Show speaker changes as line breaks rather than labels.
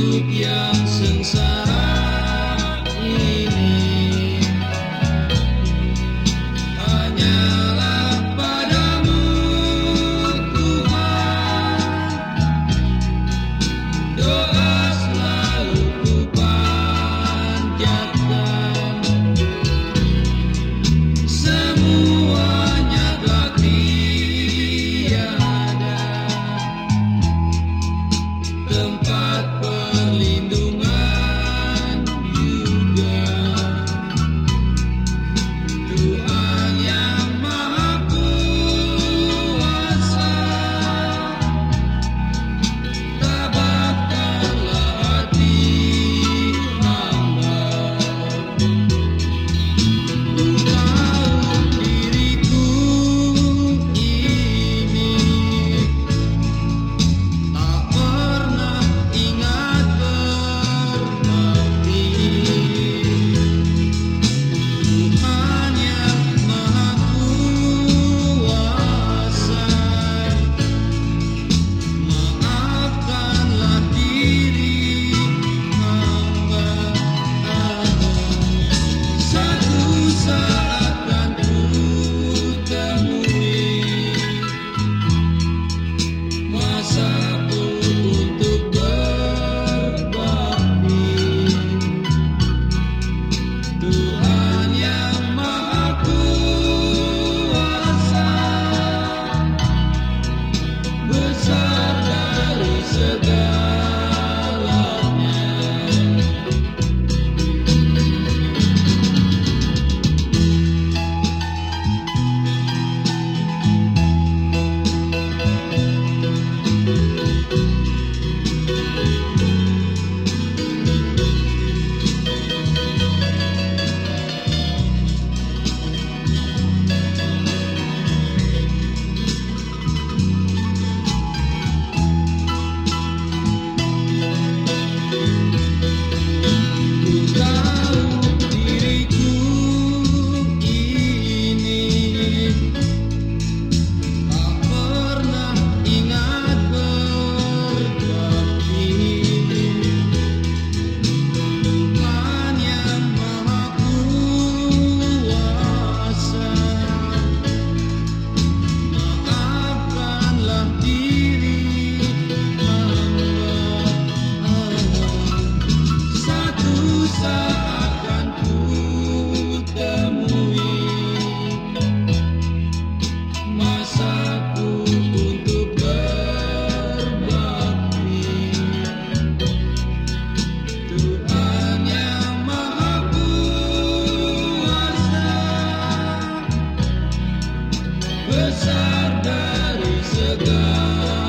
Bíblia. besar a God.